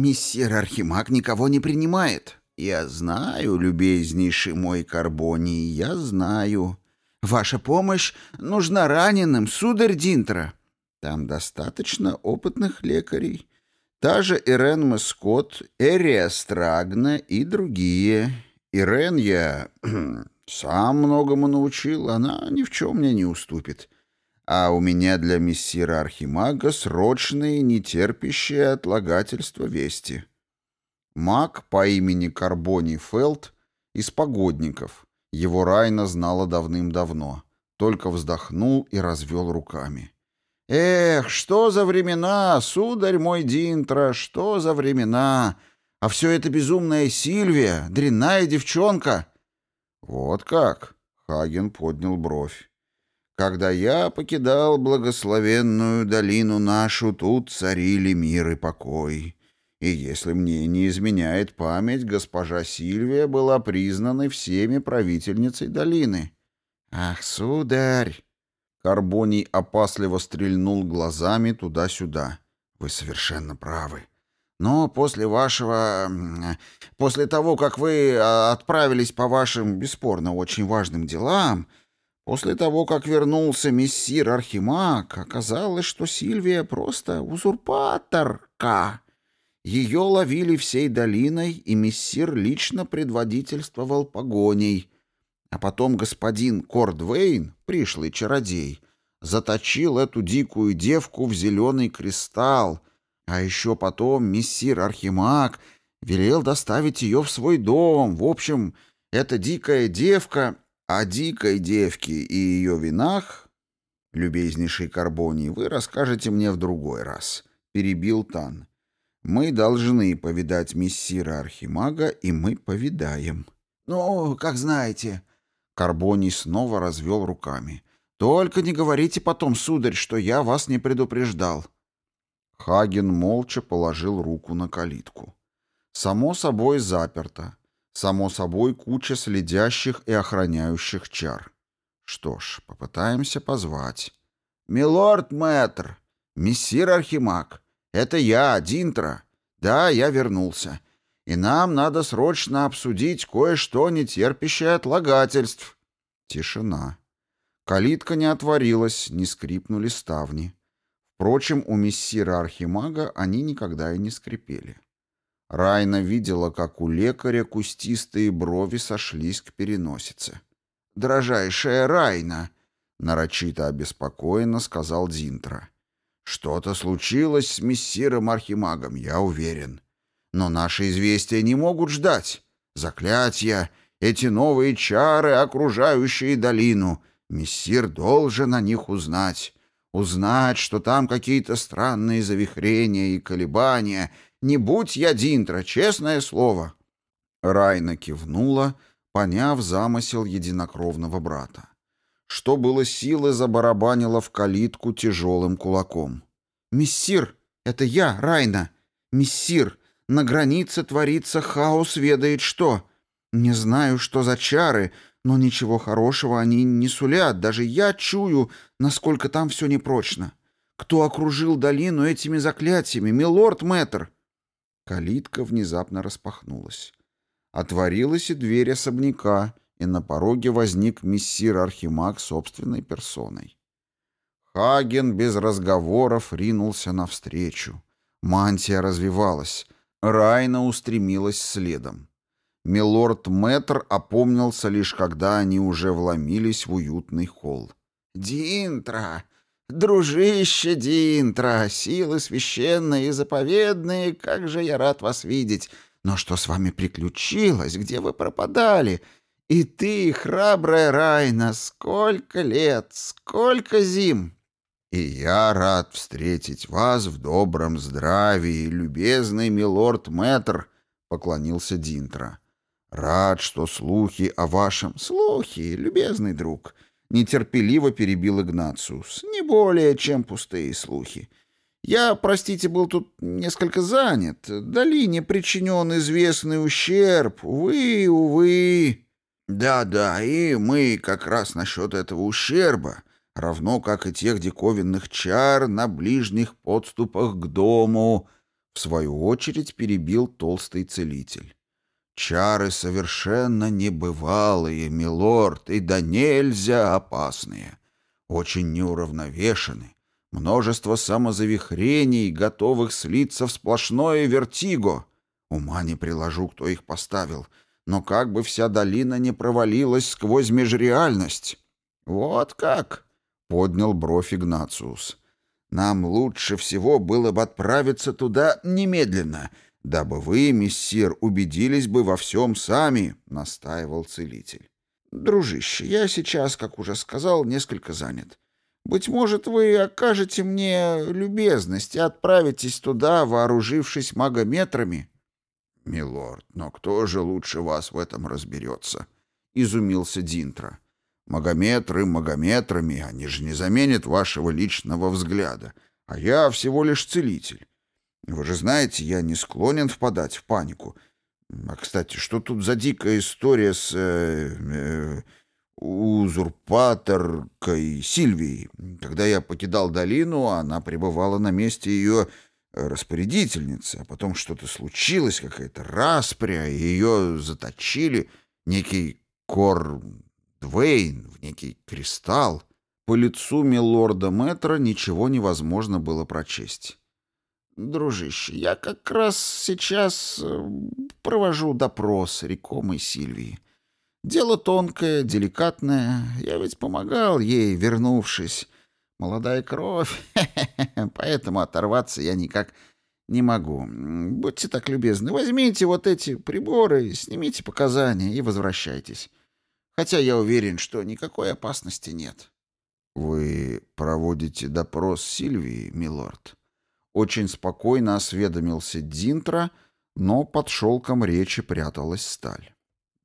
мессир Архимаг никого не принимает. Я знаю, любезнейший мой Карбоний, я знаю. Ваша помощь нужна раненым, сударь Динтра. Там достаточно опытных лекарей. Та же Ирен Маскот, Эрия Страгна и другие. Ирен я сам многому научил, она ни в чем мне не уступит. А у меня для мессира Архимага срочные, нетерпящие отлагательства вести. Маг по имени Карбоний Фелд из погодников. Его Райна знала давным-давно. Только вздохнул и развел руками. «Эх, что за времена, сударь мой Динтра, что за времена! А все это безумная Сильвия, дрянная девчонка!» «Вот как?» — Хаген поднял бровь. «Когда я покидал благословенную долину нашу, тут царили мир и покой. И если мне не изменяет память, госпожа Сильвия была признанной всеми правительницей долины». «Ах, сударь!» Карбоний опасливо стрельнул глазами туда-сюда. «Вы совершенно правы. Но после вашего... После того, как вы а, отправились по вашим, бесспорно, очень важным делам, после того, как вернулся мессир Архимаг, оказалось, что Сильвия просто узурпаторка. Ее ловили всей долиной, и мессир лично предводительствовал погоней». А потом господин Кордвейн, пришлый чародей, заточил эту дикую девку в зеленый кристалл, а еще потом мессир Архимаг велел доставить ее в свой дом. В общем, эта дикая девка... О дикой девке и ее винах, любезнейший Карбоний, вы расскажете мне в другой раз, — перебил Тан. Мы должны повидать мессира Архимага, и мы повидаем. — Ну, как знаете, Карбоний снова развел руками. «Только не говорите потом, сударь, что я вас не предупреждал». Хаген молча положил руку на калитку. Само собой заперто. Само собой куча следящих и охраняющих чар. Что ж, попытаемся позвать. «Милорд Мэтр! Мессир Архимаг! Это я, Динтра! Да, я вернулся и нам надо срочно обсудить кое-что, не терпящее отлагательств». Тишина. Калитка не отворилась, не скрипнули ставни. Впрочем, у мессира Архимага они никогда и не скрипели. Райна видела, как у лекаря кустистые брови сошлись к переносице. «Дорожайшая Райна!» — нарочито обеспокоенно сказал Динтра. «Что-то случилось с мессиром Архимагом, я уверен. Но наши известия не могут ждать. Заклятия, эти новые чары, окружающие долину. Мессир должен о них узнать. Узнать, что там какие-то странные завихрения и колебания. Не будь я Динтра, честное слово. Райна кивнула, поняв замысел единокровного брата. Что было силы, забарабанила в калитку тяжелым кулаком. «Мессир, это я, Райна! Мессир, на границе творится хаос ведает что. Не знаю, что за чары, но ничего хорошего они не сулят. Даже я чую, насколько там все непрочно. Кто окружил долину этими заклятиями? Милорд Мэтр!» Калитка внезапно распахнулась. Отворилась и дверь особняка, и на пороге возник мессир Архимаг собственной персоной. Хаген без разговоров ринулся навстречу. Мантия развивалась — Райна устремилась следом. Милорд Мэтр опомнился лишь когда они уже вломились в уютный холл. «Динтра! Дружище Динтра! Силы священные и заповедные! Как же я рад вас видеть! Но что с вами приключилось? Где вы пропадали? И ты, храбрая Райна, сколько лет, сколько зим!» И я рад встретить вас в добром здравии, любезный милорд Мэтр, поклонился Динтра. Рад, что слухи о вашем... Слухи, любезный друг, нетерпеливо перебил Игнациус. Не более, чем пустые слухи. Я, простите, был тут несколько занят. Долине причинен известный ущерб. Увы, увы. Да-да, и мы как раз насчет этого ущерба равно как и тех диковинных чар на ближних подступах к дому. В свою очередь перебил толстый целитель. Чары совершенно небывалые, милорд, и да нельзя опасные. Очень неуравновешены. Множество самозавихрений, готовых слиться в сплошное вертиго. Ума не приложу, кто их поставил. Но как бы вся долина не провалилась сквозь межреальность. Вот как, — поднял бровь Игнациус. Нам лучше всего было бы отправиться туда немедленно, дабы вы, мессир, убедились бы во всем сами, — настаивал целитель. Дружище, я сейчас, как уже сказал, несколько занят. Быть может, вы окажете мне любезность и отправитесь туда, вооружившись магометрами?» «Милорд, но кто же лучше вас в этом разберется?» — изумился Динтра. «Магометры магометрами, они же не заменят вашего личного взгляда, а я всего лишь целитель. Вы же знаете, я не склонен впадать в панику. А, кстати, что тут за дикая история с... Э, э, узурпаторкой Сильвией. Когда я покидал долину, она пребывала на месте ее распорядительницы, а потом что-то случилось, какая-то распря, и ее заточили некий Кор Двейн в некий кристалл. По лицу милорда Мэтра ничего невозможно было прочесть. «Дружище, я как раз сейчас э, провожу допрос рекомой Сильвии. Дело тонкое, деликатное. Я ведь помогал ей, вернувшись. Молодая кровь, поэтому оторваться я никак не могу. Будьте так любезны, возьмите вот эти приборы, снимите показания и возвращайтесь. Хотя я уверен, что никакой опасности нет. Вы проводите допрос Сильвии, милорд? Очень спокойно осведомился Динтра, но под шелком речи пряталась сталь.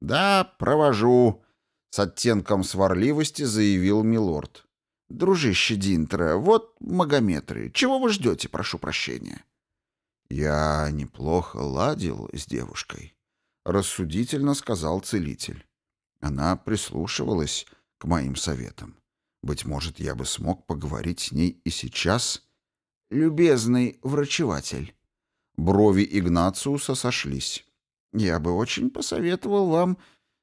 «Да, провожу», — с оттенком сварливости заявил милорд. «Дружище Динтера, вот магометры. Чего вы ждете, прошу прощения?» «Я неплохо ладил с девушкой», — рассудительно сказал целитель. Она прислушивалась к моим советам. Быть может, я бы смог поговорить с ней и сейчас? «Любезный врачеватель». Брови Игнациуса сошлись. Я бы очень посоветовал вам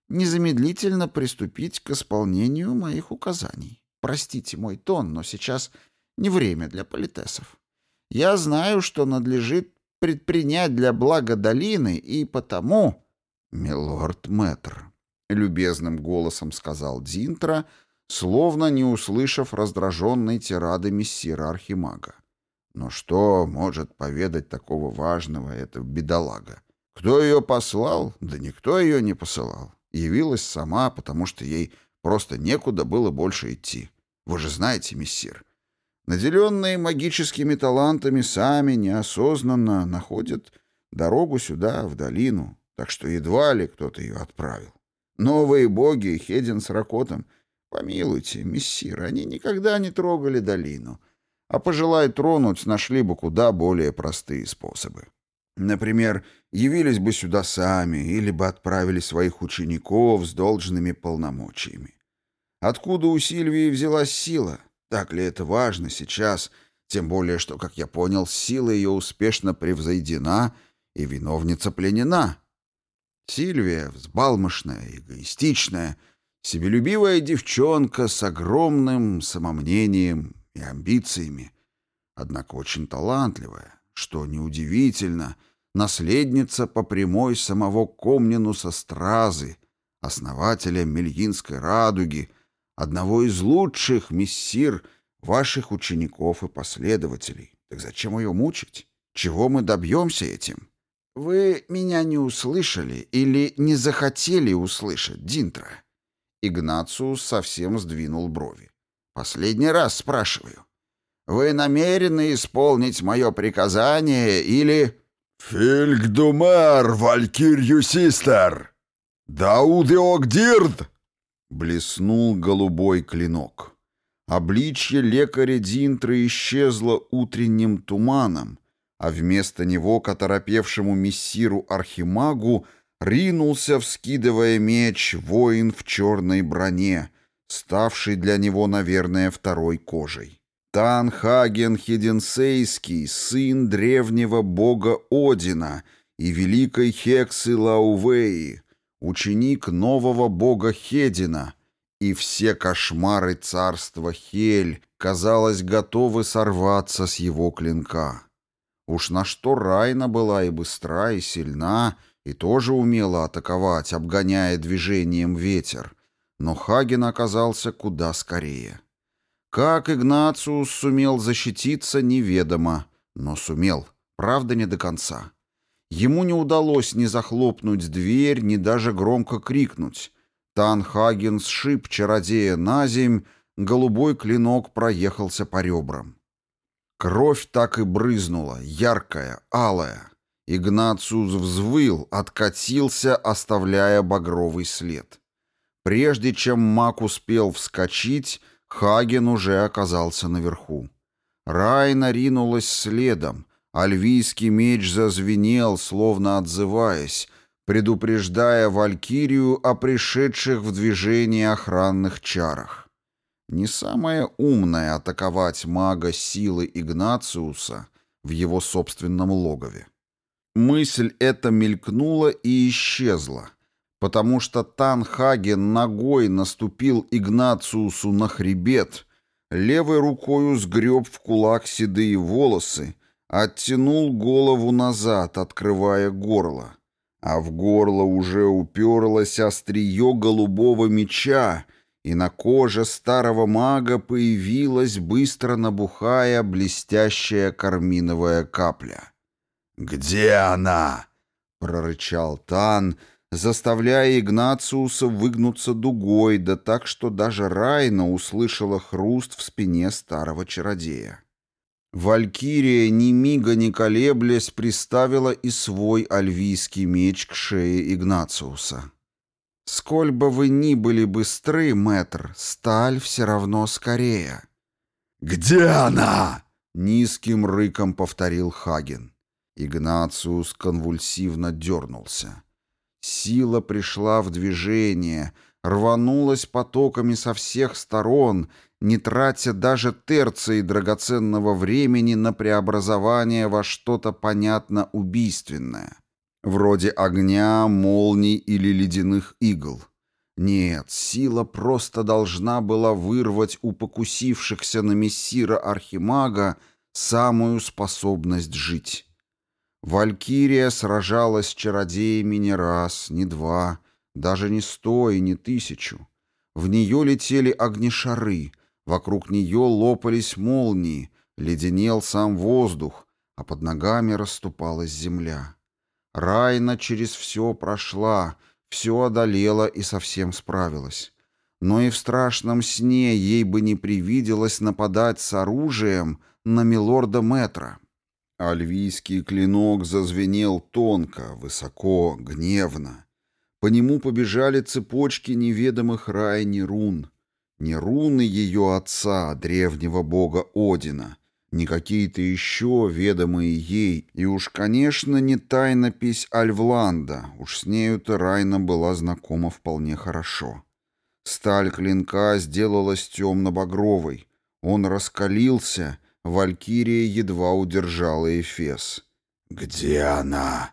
незамедлительно приступить к исполнению моих указаний. Простите мой тон, но сейчас не время для политесов. Я знаю, что надлежит предпринять для блага долины, и потому... — Милорд Мэтр, — любезным голосом сказал Динтра, словно не услышав раздраженной тирады мессира Архимага. Но что может поведать такого важного эта бедолага? Кто ее послал? Да никто ее не посылал. Явилась сама, потому что ей просто некуда было больше идти. Вы же знаете, мессир. Наделенные магическими талантами сами неосознанно находят дорогу сюда, в долину, так что едва ли кто-то ее отправил. Новые боги, Хедин с Ракотом, помилуйте, мессир, они никогда не трогали долину, а пожелая тронуть, нашли бы куда более простые способы. Например, явились бы сюда сами или бы отправили своих учеников с должными полномочиями. Откуда у Сильвии взялась сила? Так ли это важно сейчас? Тем более, что, как я понял, сила ее успешно превзойдена и виновница пленена. Сильвия взбалмошная, эгоистичная, себелюбивая девчонка с огромным самомнением и амбициями, однако очень талантливая, что неудивительно, наследница по прямой самого Комнинуса Стразы, основателя Мельинской радуги, одного из лучших мессир ваших учеников и последователей. Так зачем ее мучить? Чего мы добьемся этим? Вы меня не услышали или не захотели услышать, Динтра? Игнациус совсем сдвинул брови. Последний раз спрашиваю. Вы намерены исполнить мое приказание или...» «Фильгдумер, Валькирью Систер! Даудеогдирд!» Блеснул голубой клинок. Обличье лекаря Динтры исчезло утренним туманом, а вместо него к оторопевшему мессиру Архимагу ринулся, вскидывая меч, воин в черной броне, ставший для него, наверное, второй кожей. Танхаген Хеденсейский, сын древнего бога Одина и великой Хексы Лаувеи, ученик нового бога Хедина, и все кошмары царства Хель, казалось, готовы сорваться с его клинка. Уж на что Райна была и быстра, и сильна, и тоже умела атаковать, обгоняя движением ветер, но Хаген оказался куда скорее. Как Игнациус сумел защититься, неведомо, но сумел, правда, не до конца. Ему не удалось ни захлопнуть дверь, ни даже громко крикнуть. Танхаген сшиб чародея на земь, голубой клинок проехался по ребрам. Кровь так и брызнула, яркая, алая. Игнациус взвыл, откатился, оставляя багровый след. Прежде чем маг успел вскочить, Хаген уже оказался наверху. Райна ринулась следом, Альвийский меч зазвенел, словно отзываясь, предупреждая Валькирию о пришедших в движение охранных чарах. Не самое умное атаковать мага силы Игнациуса в его собственном логове. Мысль эта мелькнула и исчезла, потому что Танхаген ногой наступил Игнациусу на хребет, левой рукою сгреб в кулак седые волосы оттянул голову назад, открывая горло. А в горло уже уперлось острие голубого меча, и на коже старого мага появилась, быстро набухая, блестящая карминовая капля. «Где она?» — прорычал Тан, заставляя Игнациуса выгнуться дугой, да так, что даже Райна услышала хруст в спине старого чародея. Валькирия, ни мига не колеблясь, приставила и свой альвийский меч к шее Игнациуса. «Сколь бы вы ни были быстры, мэтр, сталь все равно скорее». «Где она?» — низким рыком повторил Хаген. Игнациус конвульсивно дернулся. Сила пришла в движение, рванулась потоками со всех сторон, не тратя даже терции драгоценного времени на преобразование во что-то понятно убийственное, вроде огня, молний или ледяных игл. Нет, сила просто должна была вырвать у покусившихся на мессира Архимага самую способность жить. Валькирия сражалась с чародеями не раз, не два, даже не сто и не тысячу. В нее летели огнешары, вокруг нее лопались молнии, леденел сам воздух, а под ногами расступалась земля. Райна через все прошла, все одолела и совсем справилась. Но и в страшном сне ей бы не привиделось нападать с оружием на милорда Метра. Альвийский клинок зазвенел тонко, высоко, гневно. По нему побежали цепочки неведомых Райни рун. Не руны ее отца, древнего бога Одина, не какие-то еще ведомые ей, и уж, конечно, не тайнопись Альвланда, уж с нею-то Райна была знакома вполне хорошо. Сталь клинка сделалась темно-багровой, он раскалился, Валькирия едва удержала Эфес. «Где она?»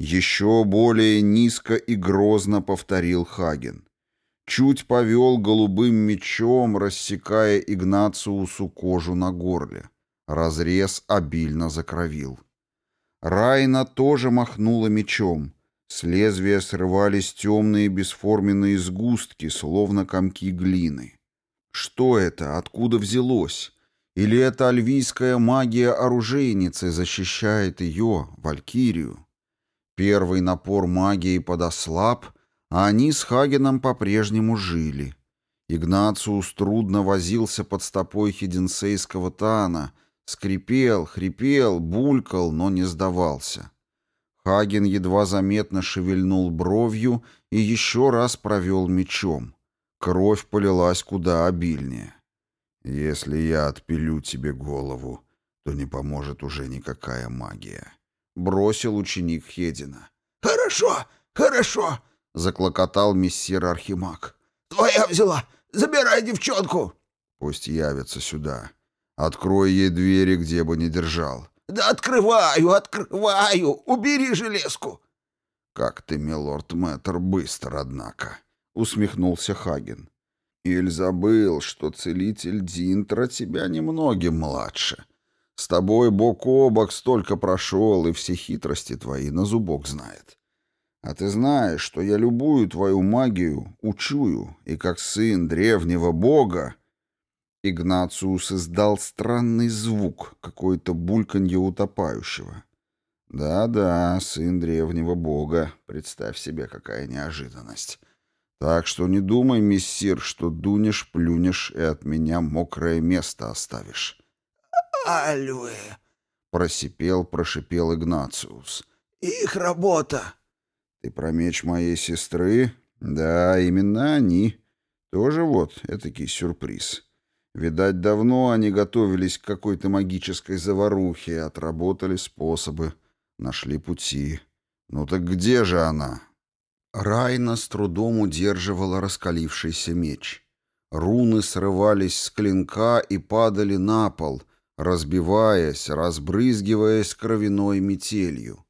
Еще более низко и грозно повторил Хаген. Чуть повел голубым мечом, рассекая Игнациусу кожу на горле. Разрез обильно закровил. Райна тоже махнула мечом. С лезвия срывались темные бесформенные сгустки, словно комки глины. Что это? Откуда взялось? Или это альвийская магия оружейницы защищает ее, Валькирию? Первый напор магии подослаб, а они с Хагеном по-прежнему жили. Игнациус трудно возился под стопой хиденсейского тана, скрипел, хрипел, булькал, но не сдавался. Хаген едва заметно шевельнул бровью и еще раз провел мечом. Кровь полилась куда обильнее. «Если я отпилю тебе голову, то не поможет уже никакая магия», — бросил ученик Хедина. «Хорошо, хорошо!» — заклокотал мессир Архимаг. «Твоя взяла! Забирай девчонку!» «Пусть явится сюда. Открой ей двери, где бы ни держал. Да открываю, открываю! Убери железку!» «Как ты, милорд Мэтр, быстр, однако!» — усмехнулся Хаген. «Иль забыл, что целитель Динтра тебя немногим младше. С тобой бок о бок столько прошел, и все хитрости твои на зубок знает. А ты знаешь, что я любую твою магию учую, и как сын древнего бога...» Игнациус издал странный звук, какое-то бульканье утопающего. «Да-да, сын древнего бога. Представь себе, какая неожиданность. Так что не думай, мессир, что дунешь, плюнешь и от меня мокрое место оставишь». «Альвы!» — просипел, прошипел Игнациус. «Их работа!» «Ты про меч моей сестры?» «Да, именно они. Тоже вот этакий сюрприз». Видать, давно они готовились к какой-то магической заварухе, отработали способы, нашли пути. Ну так где же она? Райна с трудом удерживала раскалившийся меч. Руны срывались с клинка и падали на пол, разбиваясь, разбрызгиваясь кровяной метелью.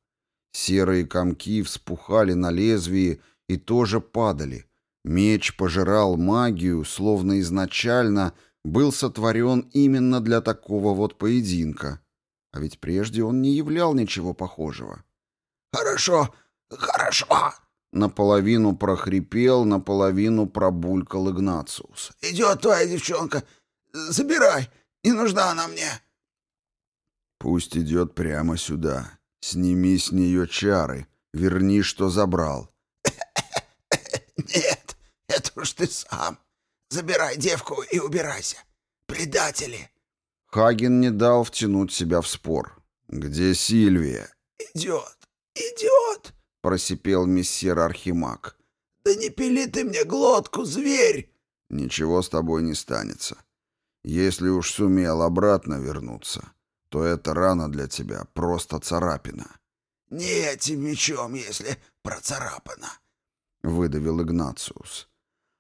Серые комки вспухали на лезвии и тоже падали. Меч пожирал магию, словно изначально — был сотворен именно для такого вот поединка. А ведь прежде он не являл ничего похожего. «Хорошо, хорошо!» Наполовину прохрипел, наполовину пробулькал Игнациус. «Идет твоя девчонка. Забирай, не нужна она мне». «Пусть идет прямо сюда. Сними с нее чары. Верни, что забрал». «Нет, это уж ты сам», Забирай девку и убирайся. Предатели!» Хаген не дал втянуть себя в спор. «Где Сильвия?» «Идет, идет!» — просипел мессир Архимаг. «Да не пили ты мне глотку, зверь!» «Ничего с тобой не станется. Если уж сумел обратно вернуться, то эта рана для тебя просто царапина». «Не этим мечом, если процарапана», — выдавил Игнациус.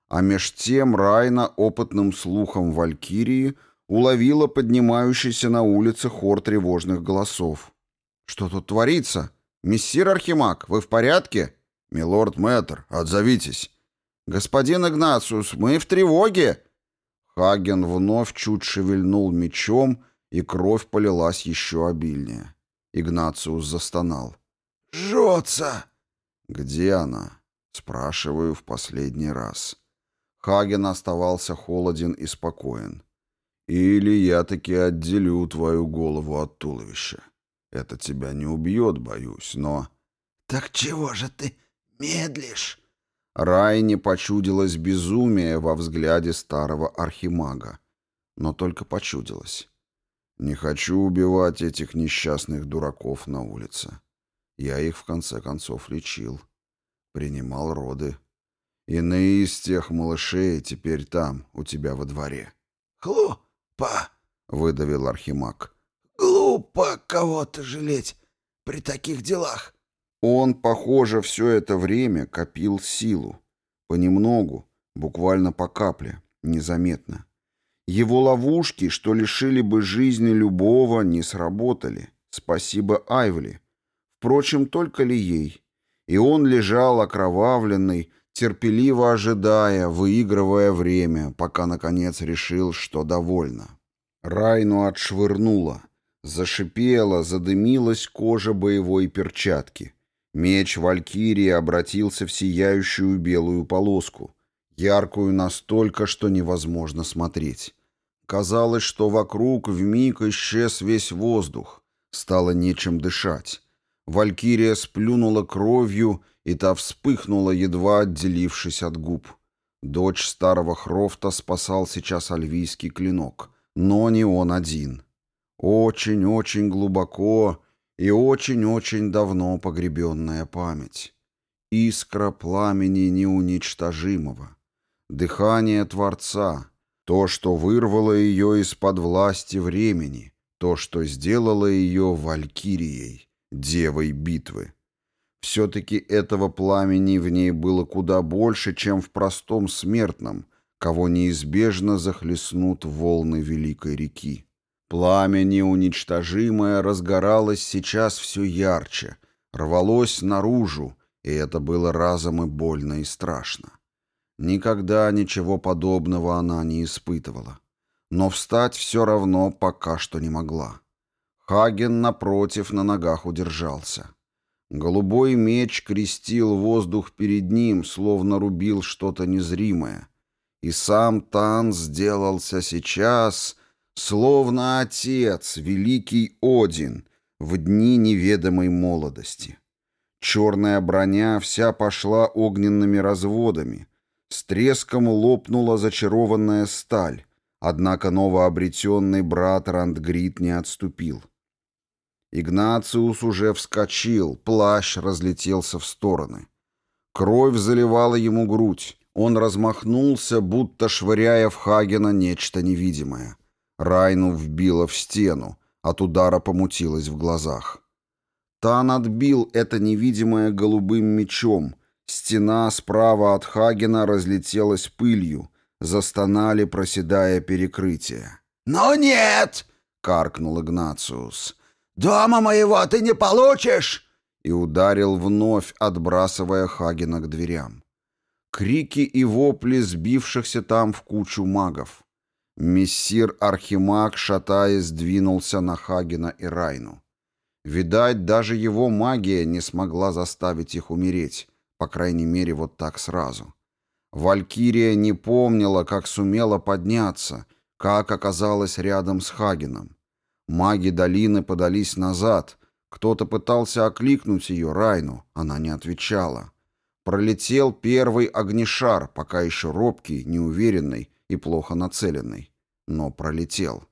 А меж тем Райна опытным слухом Валькирии уловила поднимающийся на улице хор тревожных голосов. «Что тут творится? Мессир Архимаг, вы в порядке?» «Милорд Мэтр, отзовитесь!» «Господин Игнациус, мы в тревоге!» Хаген вновь чуть шевельнул мечом, и кровь полилась еще обильнее. Игнациус застонал. «Жжется!» «Где она?» — спрашиваю в последний раз. Хаген оставался холоден и спокоен. «Или я таки отделю твою голову от туловища. Это тебя не убьет, боюсь, но...» «Так чего же ты медлишь?» Райне почудилось безумие во взгляде старого архимага. Но только почудилось. «Не хочу убивать этих несчастных дураков на улице. Я их, в конце концов, лечил. Принимал роды. Иные из тех малышей теперь там, у тебя во дворе. «Глупо!» — выдавил Архимаг. «Глупо кого-то жалеть при таких делах». Он, похоже, все это время копил силу. Понемногу, буквально по капле, незаметно. Его ловушки, что лишили бы жизни любого, не сработали. Спасибо Айвли. Впрочем, только ли ей? И он лежал окровавленный, терпеливо ожидая, выигрывая время, пока, наконец, решил, что довольно. Райну отшвырнуло. Зашипела, задымилась кожа боевой перчатки. Меч Валькирии обратился в сияющую белую полоску, яркую настолько, что невозможно смотреть. Казалось, что вокруг вмиг исчез весь воздух, стало нечем дышать. Валькирия сплюнула кровью и та вспыхнула, едва отделившись от губ. Дочь старого Хрофта спасал сейчас альвийский клинок, но не он один. Очень-очень глубоко и очень-очень давно погребенная память. Искра пламени неуничтожимого. Дыхание Творца. То, что вырвало ее из-под власти времени. То, что сделало ее валькирией, девой битвы. Все-таки этого пламени в ней было куда больше, чем в простом смертном, кого неизбежно захлестнут волны великой реки. Пламя неуничтожимое разгоралось сейчас все ярче, рвалось наружу, и это было разом и больно и страшно. Никогда ничего подобного она не испытывала. Но встать все равно пока что не могла. Хаген, напротив, на ногах удержался. Голубой меч крестил воздух перед ним, словно рубил что-то незримое. И сам Тан сделался сейчас, словно отец, великий Один, в дни неведомой молодости. Черная броня вся пошла огненными разводами, с треском лопнула зачарованная сталь, однако новообретенный брат Рандгрид не отступил. Игнациус уже вскочил, плащ разлетелся в стороны. Кровь заливала ему грудь. Он размахнулся, будто швыряя в Хагена нечто невидимое. Райну вбило в стену, от удара помутилось в глазах. Тан отбил это невидимое голубым мечом, Стена справа от Хагена разлетелась пылью, застонали, проседая перекрытие. «Но нет!» — каркнул Игнациус. «Дома моего ты не получишь!» И ударил вновь, отбрасывая Хагена к дверям. Крики и вопли сбившихся там в кучу магов. Мессир Архимаг, шатаясь, двинулся на Хагена и Райну. Видать, даже его магия не смогла заставить их умереть, по крайней мере, вот так сразу. Валькирия не помнила, как сумела подняться, как оказалась рядом с Хагеном. Маги долины подались назад. Кто-то пытался окликнуть ее, Райну. Она не отвечала. Пролетел первый огнешар, пока еще робкий, неуверенный и плохо нацеленный. Но пролетел.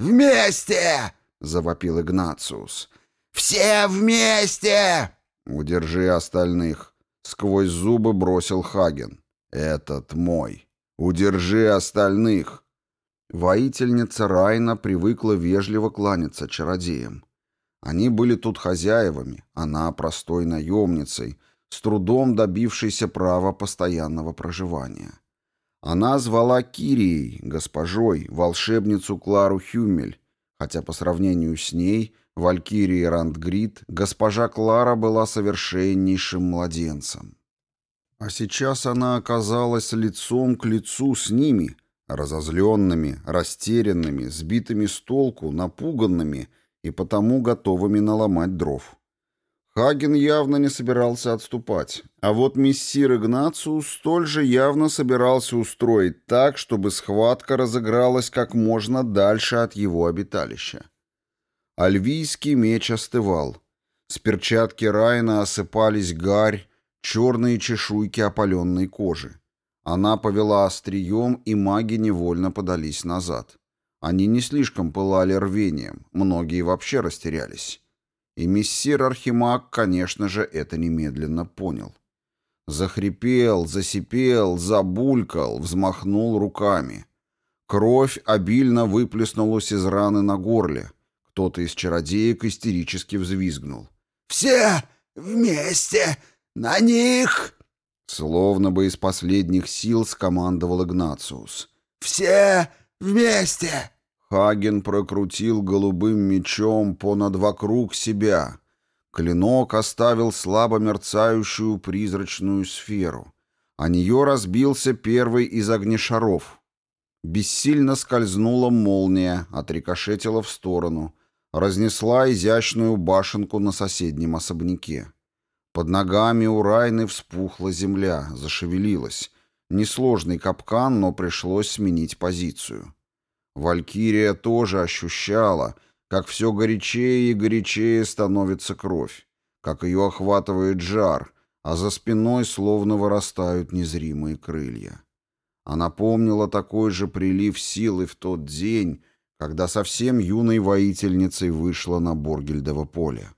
«Вместе!» — завопил Игнациус. «Все вместе!» «Удержи остальных!» Сквозь зубы бросил Хаген. «Этот мой. Удержи остальных!» Воительница Райна привыкла вежливо кланяться чародеям. Они были тут хозяевами, она простой наемницей, с трудом добившейся права постоянного проживания. Она звала Кирией, госпожой, волшебницу Клару Хюмель, хотя по сравнению с ней – Валькирии Рандгрид, госпожа Клара была совершеннейшим младенцем. А сейчас она оказалась лицом к лицу с ними, разозленными, растерянными, сбитыми с толку, напуганными и потому готовыми наломать дров. Хаген явно не собирался отступать, а вот мессир Игнациус столь же явно собирался устроить так, чтобы схватка разыгралась как можно дальше от его обиталища. Альвийский меч остывал. С перчатки Райна осыпались гарь, черные чешуйки опаленной кожи. Она повела острием, и маги невольно подались назад. Они не слишком пылали рвением, многие вообще растерялись. И мессир Архимаг, конечно же, это немедленно понял. Захрипел, засипел, забулькал, взмахнул руками. Кровь обильно выплеснулась из раны на горле. Кто-то из чародеек истерически взвизгнул. «Все вместе! На них!» Словно бы из последних сил скомандовал Игнациус. «Все вместе!» Хаген прокрутил голубым мечом понад вокруг себя. Клинок оставил слабо мерцающую призрачную сферу. О нее разбился первый из огнешаров. Бессильно скользнула молния, отрикошетила в сторону — разнесла изящную башенку на соседнем особняке. Под ногами у Райны вспухла земля, зашевелилась. Несложный капкан, но пришлось сменить позицию. Валькирия тоже ощущала, как все горячее и горячее становится кровь, как ее охватывает жар, а за спиной словно вырастают незримые крылья. Она помнила такой же прилив силы в тот день, когда совсем юной воительницей вышла на Боргельдово поле.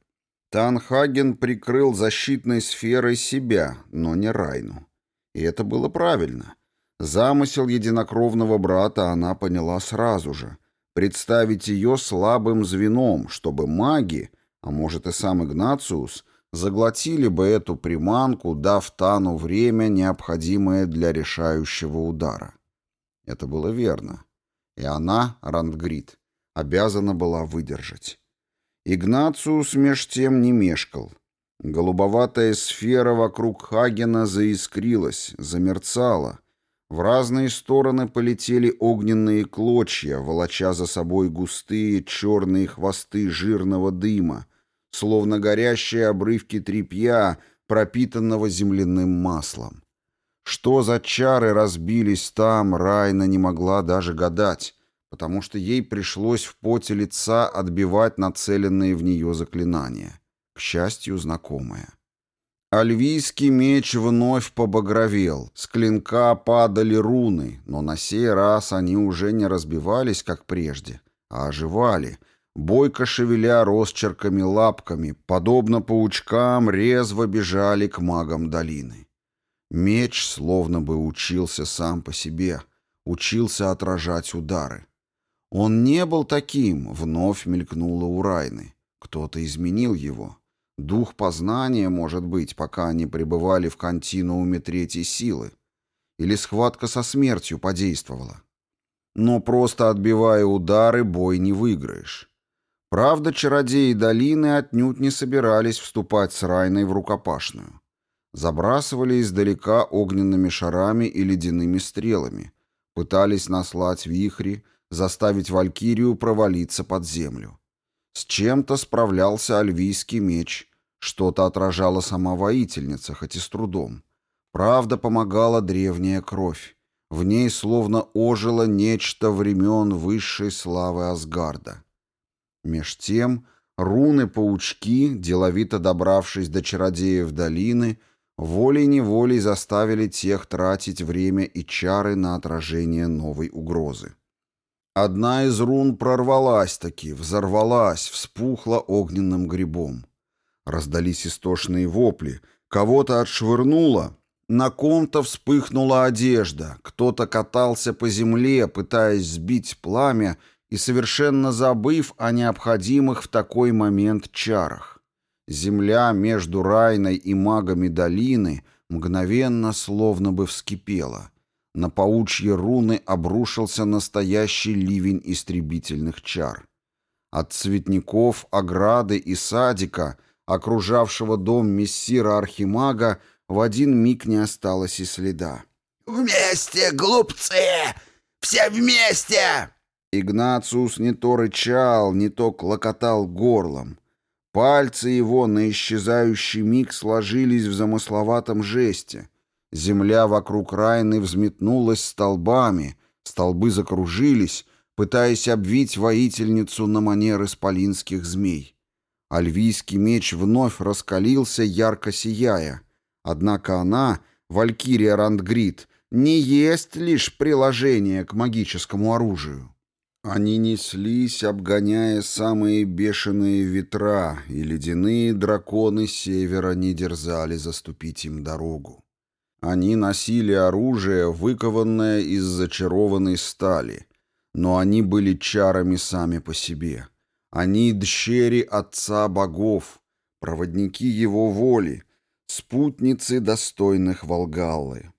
Танхаген прикрыл защитной сферой себя, но не Райну. И это было правильно. Замысел единокровного брата она поняла сразу же. Представить ее слабым звеном, чтобы маги, а может и сам Игнациус, заглотили бы эту приманку, дав Тану время, необходимое для решающего удара. Это было верно. И она, Рандгрид, обязана была выдержать. Игнациус меж тем не мешкал. Голубоватая сфера вокруг Хагена заискрилась, замерцала. В разные стороны полетели огненные клочья, волоча за собой густые черные хвосты жирного дыма, словно горящие обрывки тряпья, пропитанного земляным маслом. Что за чары разбились там, Райна не могла даже гадать потому что ей пришлось в поте лица отбивать нацеленные в нее заклинания. К счастью, знакомые. Альвийский меч вновь побагровел, с клинка падали руны, но на сей раз они уже не разбивались, как прежде, а оживали, бойко шевеля росчерками лапками, подобно паучкам, резво бежали к магам долины. Меч словно бы учился сам по себе, учился отражать удары. Он не был таким, вновь мелькнуло у Райны. Кто-то изменил его. Дух познания, может быть, пока они пребывали в континууме третьей силы. Или схватка со смертью подействовала. Но просто отбивая удары, бой не выиграешь. Правда, чародеи долины отнюдь не собирались вступать с Райной в рукопашную. Забрасывали издалека огненными шарами и ледяными стрелами, пытались наслать вихри, заставить Валькирию провалиться под землю. С чем-то справлялся альвийский меч, что-то отражала сама воительница, хоть и с трудом. Правда, помогала древняя кровь. В ней словно ожило нечто времен высшей славы Асгарда. Меж тем, руны-паучки, деловито добравшись до чародеев долины, волей-неволей заставили тех тратить время и чары на отражение новой угрозы. Одна из рун прорвалась таки, взорвалась, вспухла огненным грибом. Раздались истошные вопли, кого-то отшвырнуло, на ком-то вспыхнула одежда, кто-то катался по земле, пытаясь сбить пламя и совершенно забыв о необходимых в такой момент чарах. Земля между Райной и магами долины мгновенно словно бы вскипела — на паучьи руны обрушился настоящий ливень истребительных чар. От цветников, ограды и садика, окружавшего дом мессира Архимага, в один миг не осталось и следа. «Вместе, глупцы! Все вместе!» Игнациус не то рычал, не то клокотал горлом. Пальцы его на исчезающий миг сложились в замысловатом жесте — Земля вокруг Райны взметнулась столбами, столбы закружились, пытаясь обвить воительницу на манер исполинских змей. Альвийский меч вновь раскалился, ярко сияя. Однако она, Валькирия Рандгрид, не есть лишь приложение к магическому оружию. Они неслись, обгоняя самые бешеные ветра, и ледяные драконы севера не дерзали заступить им дорогу. Они носили оружие, выкованное из зачарованной стали, но они были чарами сами по себе. Они дщери Отца Богов, проводники Его воли, спутницы достойных Волгаллы.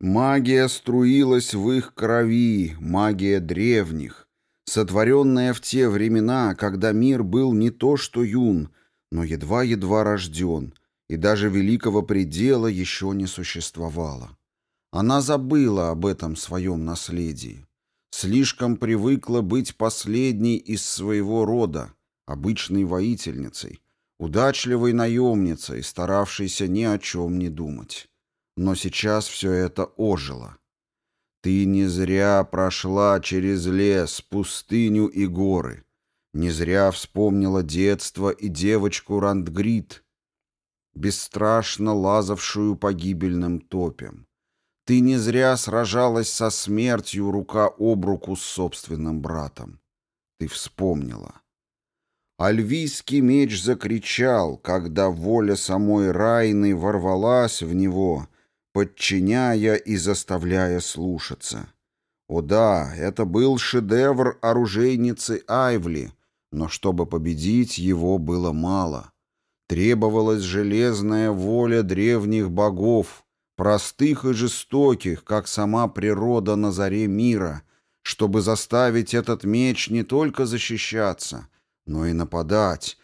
Магия струилась в их крови, магия древних, сотворенная в те времена, когда мир был не то что юн, но едва-едва рожден — и даже великого предела еще не существовало. Она забыла об этом своем наследии. Слишком привыкла быть последней из своего рода, обычной воительницей, удачливой наемницей, старавшейся ни о чем не думать. Но сейчас все это ожило. Ты не зря прошла через лес, пустыню и горы. Не зря вспомнила детство и девочку Рандгрид, бесстрашно лазавшую по гибельным топям. Ты не зря сражалась со смертью рука об руку с собственным братом. Ты вспомнила. Альвийский меч закричал, когда воля самой Райны ворвалась в него, подчиняя и заставляя слушаться. О да, это был шедевр оружейницы Айвли, но чтобы победить его было мало — Требовалась железная воля древних богов, простых и жестоких, как сама природа на заре мира, чтобы заставить этот меч не только защищаться, но и нападать,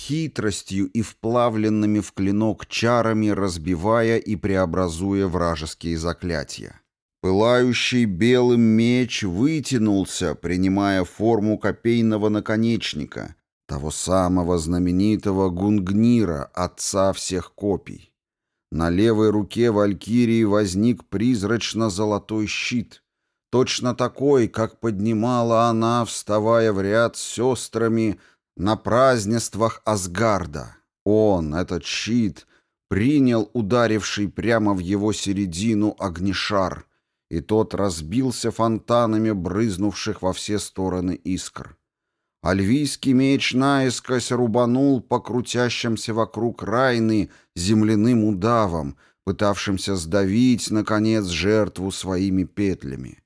хитростью и вплавленными в клинок чарами разбивая и преобразуя вражеские заклятия. Пылающий белым меч вытянулся, принимая форму копейного наконечника, того самого знаменитого Гунгнира, отца всех копий. На левой руке Валькирии возник призрачно-золотой щит, точно такой, как поднимала она, вставая в ряд с сестрами на празднествах Асгарда. Он, этот щит, принял ударивший прямо в его середину огнешар, и тот разбился фонтанами брызнувших во все стороны искр. Альвийский меч наискось рубанул по крутящимся вокруг Райны земляным удавом, пытавшимся сдавить, наконец, жертву своими петлями.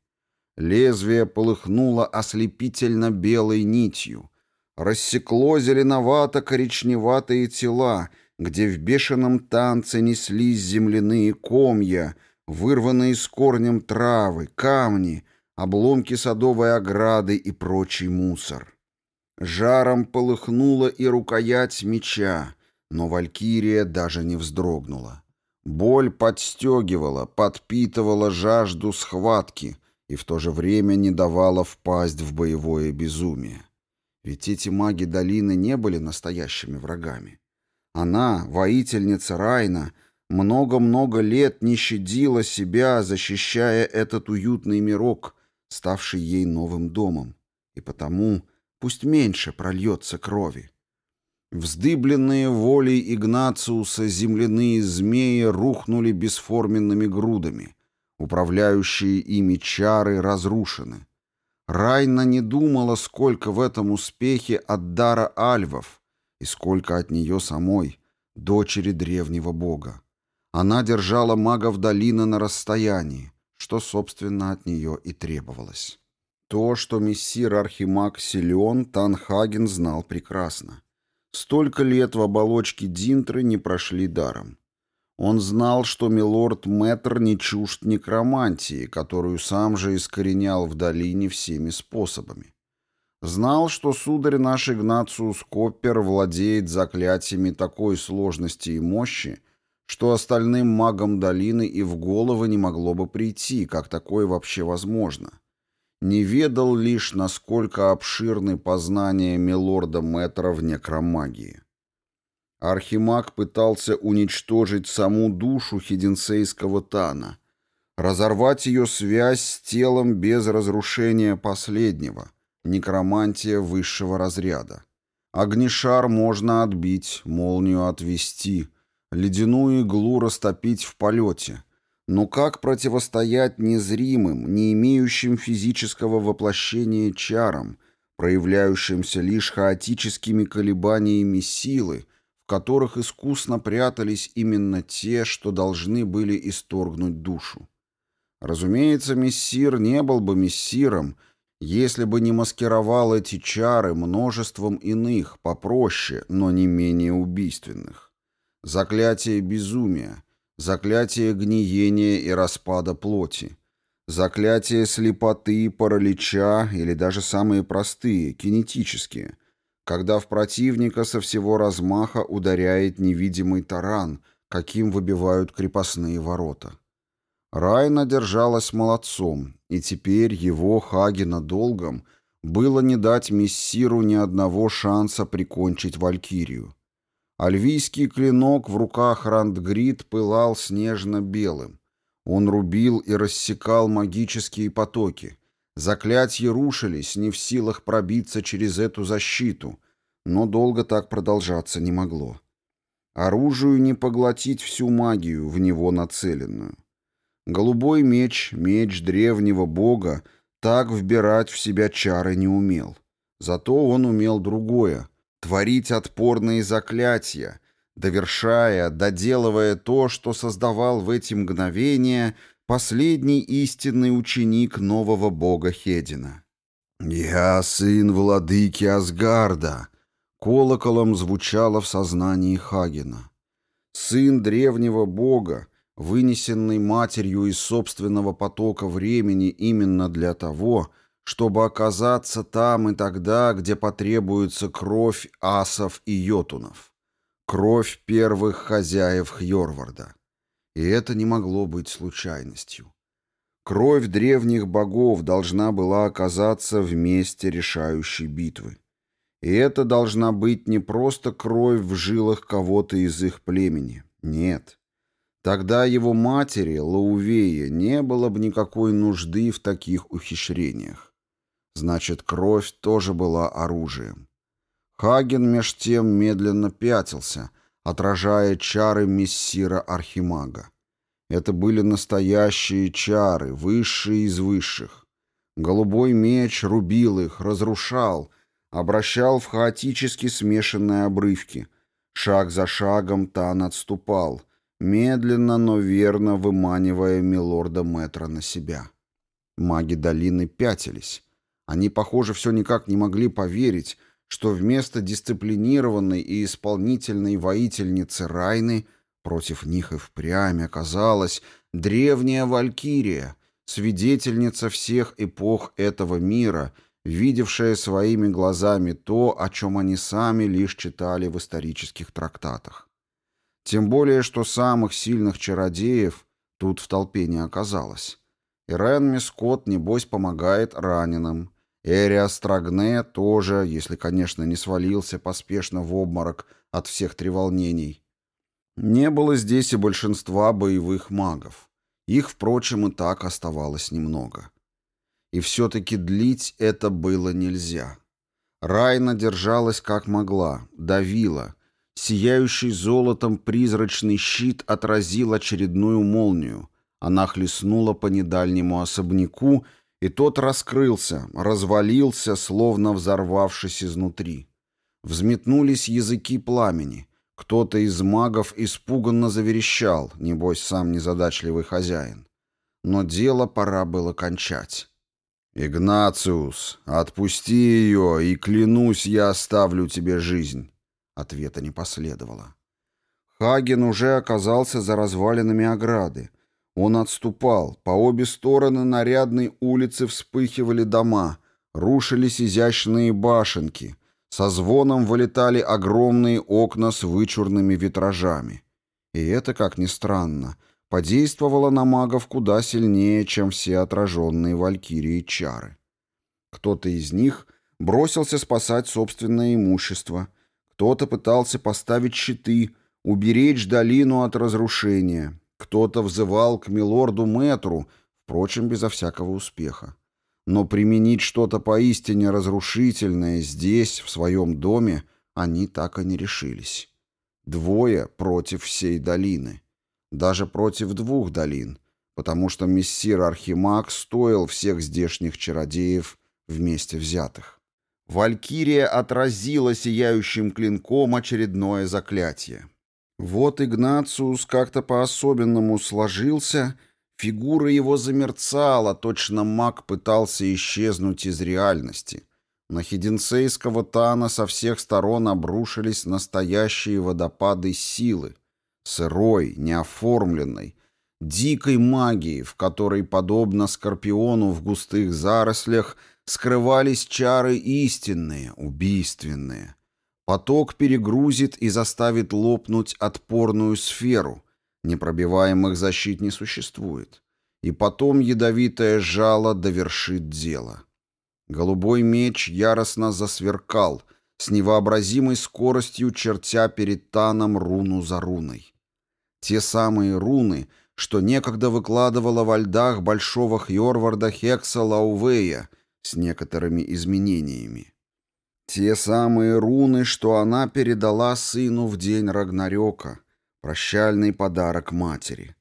Лезвие полыхнуло ослепительно белой нитью, рассекло зеленовато-коричневатые тела, где в бешеном танце неслись земляные комья — вырванные с корнем травы, камни, обломки садовой ограды и прочий мусор. Жаром полыхнула и рукоять меча, но Валькирия даже не вздрогнула. Боль подстегивала, подпитывала жажду схватки и в то же время не давала впасть в боевое безумие. Ведь эти маги долины не были настоящими врагами. Она, воительница Райна, много-много лет не щадила себя, защищая этот уютный мирок, ставший ей новым домом. И потому пусть меньше прольется крови. Вздыбленные волей Игнациуса земляные змеи рухнули бесформенными грудами. Управляющие ими чары разрушены. Райна не думала, сколько в этом успехе от дара альвов и сколько от нее самой, дочери древнего бога. Она держала магов долины на расстоянии, что, собственно, от нее и требовалось. То, что мессир Архимаг силен, Танхаген знал прекрасно. Столько лет в оболочке Динтры не прошли даром. Он знал, что милорд Мэтр не чужд некромантии, которую сам же искоренял в долине всеми способами. Знал, что сударь наш Игнациус Коппер владеет заклятиями такой сложности и мощи, что остальным магам долины и в голову не могло бы прийти, как такое вообще возможно. Не ведал лишь, насколько обширны познания милорда Мэтра в некромагии. Архимаг пытался уничтожить саму душу хиденсейского Тана, разорвать ее связь с телом без разрушения последнего, некромантия высшего разряда. Огнешар можно отбить, молнию отвести — ледяную иглу растопить в полете. Но как противостоять незримым, не имеющим физического воплощения чарам, проявляющимся лишь хаотическими колебаниями силы, в которых искусно прятались именно те, что должны были исторгнуть душу? Разумеется, мессир не был бы мессиром, если бы не маскировал эти чары множеством иных, попроще, но не менее убийственных. Заклятие безумия, заклятие гниения и распада плоти, заклятие слепоты, паралича или даже самые простые, кинетические, когда в противника со всего размаха ударяет невидимый таран, каким выбивают крепостные ворота. Райна держалась молодцом, и теперь его, Хагена, долгом было не дать мессиру ни одного шанса прикончить Валькирию. Альвийский клинок в руках Рандгрид пылал снежно-белым. Он рубил и рассекал магические потоки. Заклятья рушились, не в силах пробиться через эту защиту, но долго так продолжаться не могло. Оружию не поглотить всю магию, в него нацеленную. Голубой меч, меч древнего бога, так вбирать в себя чары не умел. Зато он умел другое творить отпорные заклятия, довершая, доделывая то, что создавал в эти мгновения последний истинный ученик нового бога Хедина. «Я сын владыки Асгарда», — колоколом звучало в сознании Хагена. «Сын древнего бога, вынесенный матерью из собственного потока времени именно для того, чтобы оказаться там и тогда, где потребуется кровь асов и йотунов. Кровь первых хозяев Хьорварда. И это не могло быть случайностью. Кровь древних богов должна была оказаться в месте решающей битвы. И это должна быть не просто кровь в жилах кого-то из их племени. Нет. Тогда его матери, Лаувея, не было бы никакой нужды в таких ухищрениях. Значит, кровь тоже была оружием. Хаген меж тем медленно пятился, отражая чары мессира Архимага. Это были настоящие чары, высшие из высших. Голубой меч рубил их, разрушал, обращал в хаотически смешанные обрывки. Шаг за шагом Тан отступал, медленно, но верно выманивая милорда Метра на себя. Маги долины пятились. Они, похоже, все никак не могли поверить, что вместо дисциплинированной и исполнительной воительницы Райны против них и впрямь оказалась древняя Валькирия, свидетельница всех эпох этого мира, видевшая своими глазами то, о чем они сами лишь читали в исторических трактатах. Тем более, что самых сильных чародеев тут в толпе не оказалось. Ирен Мискот, небось, помогает раненым. Эриас Трагне тоже, если, конечно, не свалился поспешно в обморок от всех треволнений. Не было здесь и большинства боевых магов. Их, впрочем, и так оставалось немного. И все-таки длить это было нельзя. Райна держалась как могла, давила. Сияющий золотом призрачный щит отразил очередную молнию. Она хлестнула по недальнему особняку, и тот раскрылся, развалился, словно взорвавшись изнутри. Взметнулись языки пламени. Кто-то из магов испуганно заверещал, небось сам незадачливый хозяин. Но дело пора было кончать. «Игнациус, отпусти ее, и клянусь, я оставлю тебе жизнь». Ответа не последовало. Хаген уже оказался за развалинами ограды. Он отступал. По обе стороны нарядной улицы вспыхивали дома, рушились изящные башенки. Со звоном вылетали огромные окна с вычурными витражами. И это, как ни странно, подействовало на магов куда сильнее, чем все отраженные валькирии чары. Кто-то из них бросился спасать собственное имущество, кто-то пытался поставить щиты, уберечь долину от разрушения, кто-то взывал к милорду Мэтру, впрочем, безо всякого успеха. Но применить что-то поистине разрушительное здесь, в своем доме, они так и не решились. Двое против всей долины даже против двух долин, потому что мессир Архимаг стоил всех здешних чародеев вместе взятых. Валькирия отразила сияющим клинком очередное заклятие. Вот Игнациус как-то по-особенному сложился, фигура его замерцала, точно маг пытался исчезнуть из реальности. На хиденсейского Тана со всех сторон обрушились настоящие водопады силы, сырой, неоформленной, дикой магии, в которой, подобно скорпиону в густых зарослях, скрывались чары истинные, убийственные. Поток перегрузит и заставит лопнуть отпорную сферу, непробиваемых защит не существует. И потом ядовитое жало довершит дело. Голубой меч яростно засверкал, с невообразимой скоростью чертя перед Таном руну за руной. Те самые руны, что некогда выкладывала во льдах большого Хьорварда Хекса Лаувея с некоторыми изменениями. Те самые руны, что она передала сыну в день Рагнарёка, прощальный подарок матери.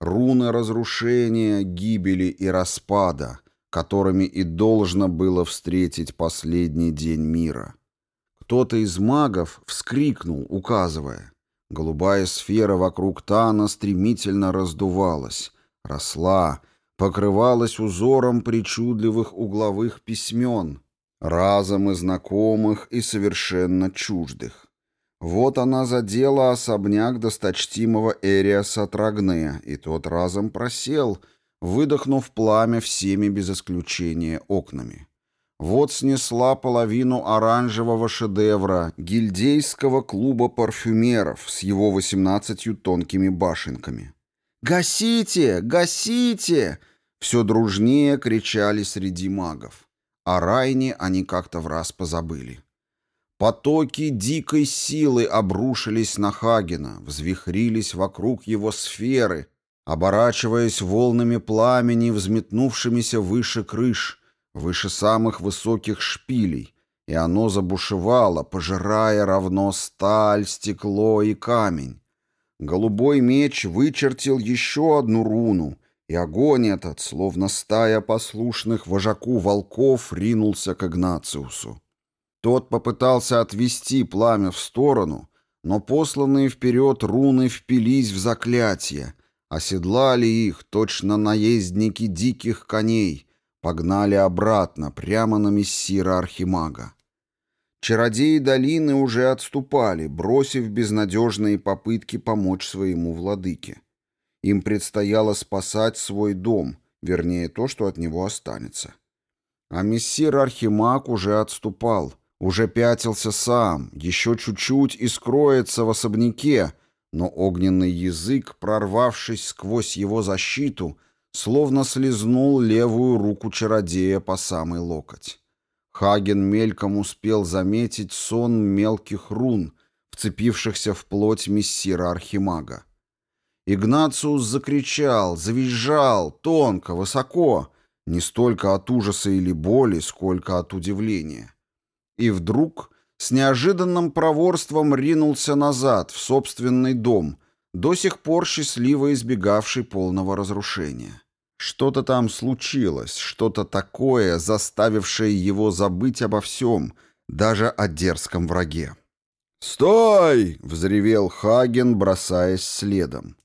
Руны разрушения, гибели и распада, которыми и должно было встретить последний день мира. Кто-то из магов вскрикнул, указывая. Голубая сфера вокруг Тана стремительно раздувалась, росла, покрывалась узором причудливых угловых письмен, разом и знакомых, и совершенно чуждых. Вот она задела особняк досточтимого Эриаса Трагне, и тот разом просел, выдохнув пламя всеми без исключения окнами. Вот снесла половину оранжевого шедевра гильдейского клуба парфюмеров с его восемнадцатью тонкими башенками. «Гасите! Гасите!» Все дружнее кричали среди магов. О Райне они как-то в раз позабыли. Потоки дикой силы обрушились на Хагена, взвихрились вокруг его сферы, оборачиваясь волнами пламени, взметнувшимися выше крыш, выше самых высоких шпилей, и оно забушевало, пожирая равно сталь, стекло и камень. Голубой меч вычертил еще одну руну, и огонь этот, словно стая послушных вожаку волков, ринулся к Игнациусу. Тот попытался отвести пламя в сторону, но посланные вперед руны впились в заклятие, оседлали их точно наездники диких коней, погнали обратно, прямо на мессира Архимага. Чародеи долины уже отступали, бросив безнадежные попытки помочь своему владыке. Им предстояло спасать свой дом, вернее, то, что от него останется. А мессир Архимаг уже отступал, уже пятился сам, еще чуть-чуть и скроется в особняке, но огненный язык, прорвавшись сквозь его защиту, словно слезнул левую руку чародея по самый локоть. Хаген мельком успел заметить сон мелких рун, вцепившихся в плоть мессира Архимага. Игнациус закричал, завизжал, тонко, высоко, не столько от ужаса или боли, сколько от удивления. И вдруг с неожиданным проворством ринулся назад, в собственный дом, до сих пор счастливо избегавший полного разрушения. Что-то там случилось, что-то такое, заставившее его забыть обо всем, даже о дерзком враге. «Стой!» — взревел Хаген, бросаясь следом.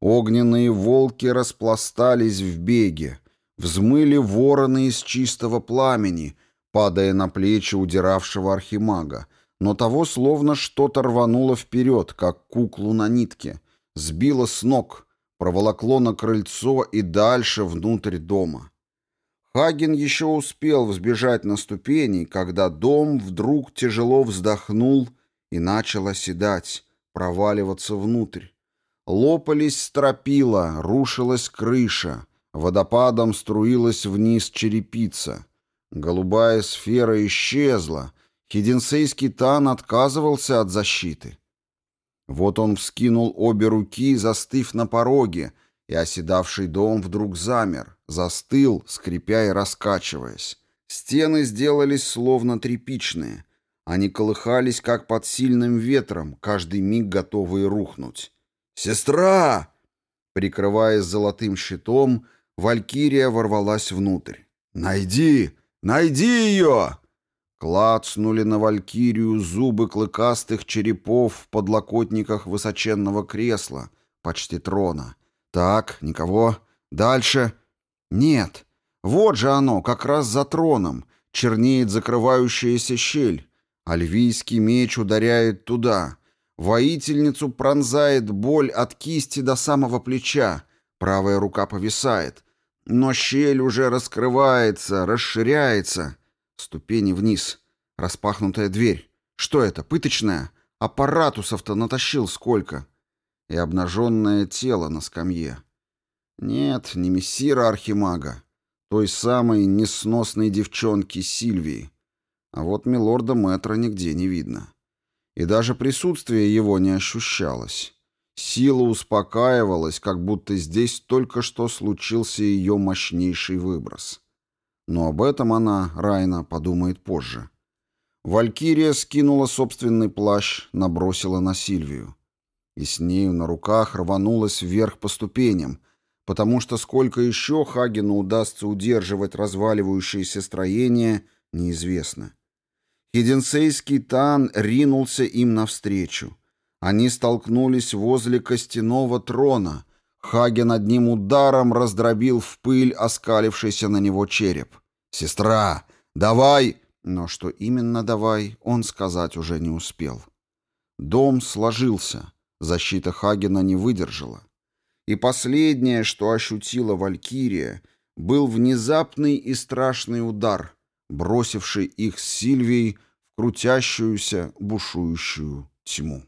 Огненные волки распластались в беге, взмыли вороны из чистого пламени, падая на плечи удиравшего архимага, но того словно что-то рвануло вперед, как куклу на нитке, сбило с ног, проволокло на крыльцо и дальше внутрь дома. Хаген еще успел взбежать на ступени, когда дом вдруг тяжело вздохнул и начал оседать, проваливаться внутрь. Лопались стропила, рушилась крыша, водопадом струилась вниз черепица. Голубая сфера исчезла, Хиденсейский тан отказывался от защиты. Вот он вскинул обе руки, застыв на пороге, и оседавший дом вдруг замер, застыл, скрипя и раскачиваясь. Стены сделались словно тряпичные. Они колыхались, как под сильным ветром, каждый миг готовые рухнуть. «Сестра!» Прикрываясь золотым щитом, Валькирия ворвалась внутрь. «Найди! Найди ее!» Клацнули на Валькирию зубы клыкастых черепов в подлокотниках высоченного кресла, почти трона. «Так, никого. Дальше?» «Нет. Вот же оно, как раз за троном. Чернеет закрывающаяся щель. Альвийский меч ударяет туда. Воительницу пронзает боль от кисти до самого плеча. Правая рука повисает. Но щель уже раскрывается, расширяется. Ступени вниз. Распахнутая дверь. Что это, пыточная? Аппаратусов-то натащил сколько. И обнаженное тело на скамье. Нет, не мессира Архимага. Той самой несносной девчонки Сильвии. А вот милорда Мэтра нигде не видно и даже присутствие его не ощущалось. Сила успокаивалась, как будто здесь только что случился ее мощнейший выброс. Но об этом она, Райна, подумает позже. Валькирия скинула собственный плащ, набросила на Сильвию. И с нею на руках рванулась вверх по ступеням, потому что сколько еще Хагену удастся удерживать разваливающееся строение, неизвестно. Хиденсейский тан ринулся им навстречу. Они столкнулись возле костяного трона. Хаген одним ударом раздробил в пыль оскалившийся на него череп. «Сестра, давай!» Но что именно «давай» он сказать уже не успел. Дом сложился. Защита Хагена не выдержала. И последнее, что ощутила Валькирия, был внезапный и страшный удар, бросивший их с Сильвией в крутящуюся, бушующую тьму.